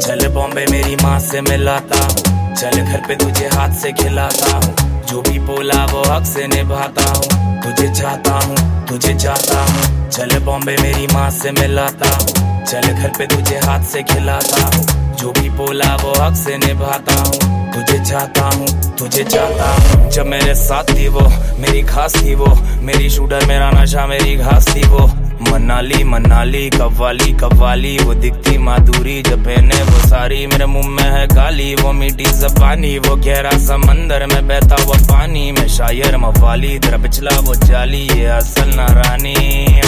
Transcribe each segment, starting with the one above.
चल बॉम्बे मेरी माँ से मिलाता हूँ। चल घर पे तुझे हाथ से खिलाता हूँ। जो भी बोला वो हक से निभाता हूँ। तुझे चाहता हूँ, तुझे चाहता हूँ। चल बॉम्बे मेरी माँ से मिलाता हूँ। चल घर पे तुझे हाथ से खिलाता हूँ। जो भी बोला वो हक से निभाता हूँ। तुझे चाहता हूँ, तुझे चाहता हूँ। जब मेरे साथ थी वो, मेरी खास थी वो, मेरी शूटर, मेरा नशा, मेरी घास थी वो। मनाली मनाली कवाली कवाली वो दिखती माधुरी जब पहने वो सारी। मेरे मुँह में है गाली, वो मीठी जबानी। वो गहरा समंदर में बहता वो पानी। मैं शायर मवाली तेरा पिछला वो जाली। ये असल ना रानी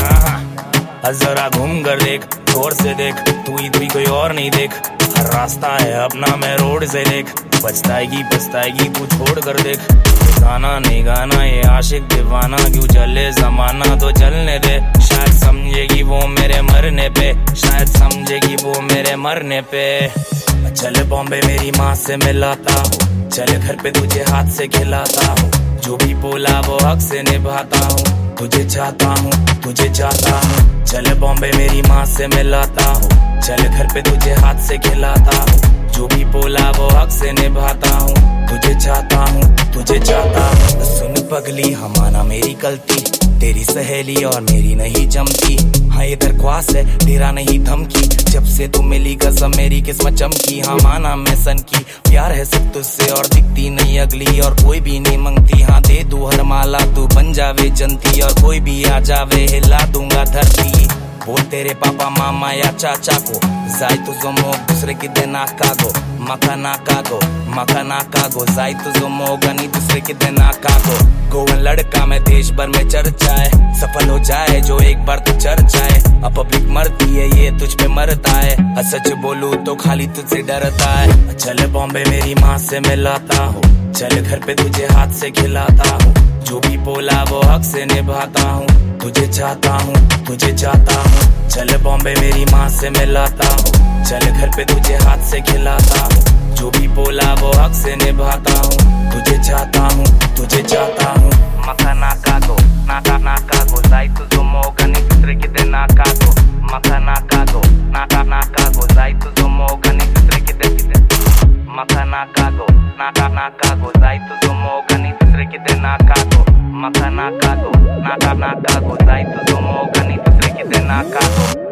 जरा घूम कर देख छोर से देख। तू ही तू कोई और नहीं देख। हर रास्ता है अपना, मैं रोड से देख। पछताएगी पछताएगी, तू छोड़ कर देख। गाना नहीं गाना, ये आशिक दीवाना। क्यों चले जमाना? तो चलने दे। वो मेरे मरने पे। शायद समझेगी वो मेरे मरने पे। चल बॉम्बे मेरी माँ से मिलाता हूँ। चल घर पे तुझे हाथ से खिलाता हूँ। जो भी बोला वो हक से निभाता हूँ। तुझे चाहता हूँ, तुझे चाहता हूँ। चल बॉम्बे मेरी माँ से मिलाता हूँ। चल घर पे तुझे हाथ से खिलाता हूँ। जो भी बोला वो हक से निभाता हूँ। तुझे चाहता हूँ, तुझे चाहता हूँ। सुन पगली, हमारा मेरी गलती। तेरी सहेली और मेरी नहीं जमती। हाँ ये दरख्वास है, तेरा नहीं धमकी। जब से तू मिली कसम, मेरी किस्मत चमकी। हाँ माना मैं सन की। प्यार है सिर्फ़ तुझसे और दिखती नहीं अगली। और कोई भी नहीं मंगती। हाँ दे दू हर माला, तू बन जावे जनती। और कोई भी आ जावे, हिला दूँगा धरती। बोल तेरे पापा, मामा या चाचा को। जाय तो जो मो दूसरे की देना कागो। मखाना कागो मखाना कागो। जाय तो जो मो गनी दूसरे की देना कागो। गोवन लड़का में देश भर में चर्चा है सफल हो जाए जो एक बार तो चर्चा है अब पब्लिक मरती है, ये तुझ पे मरता है। सच बोलू तो खाली तुझसे डरता है। चल बॉम्बे मेरी माँ से मिलाता हूँ। चल घर पे तुझे हाथ से खिलाता हूँ। जो भी बोला वो हक से निभाता हूँ। तुझे चाहता हूँ, तुझे चाहता हूँ। चल बॉम्बे मेरी माँ से मिलाता हूँ। चल घर पे तुझे हाथ से खिलाता हूँ। जो भी बोला वो हक से निभाता हूँ। तुझे चाहता हूँ, तुझे चाहता हूँ। मखाना का दो ना का ना का दो गो जाइतु जोमो गनी सुत्र की दे नाका दो मखाना का दो ना का ना नाका नाका गो जाइतु जोमो गनी सुत्र की दे मखाना का दो। ना का ना का दो गो जाइतु जोमो गनी sreće te na kato Maka na kato, naka na kato Zaito tu domo, kani tu sreće na kato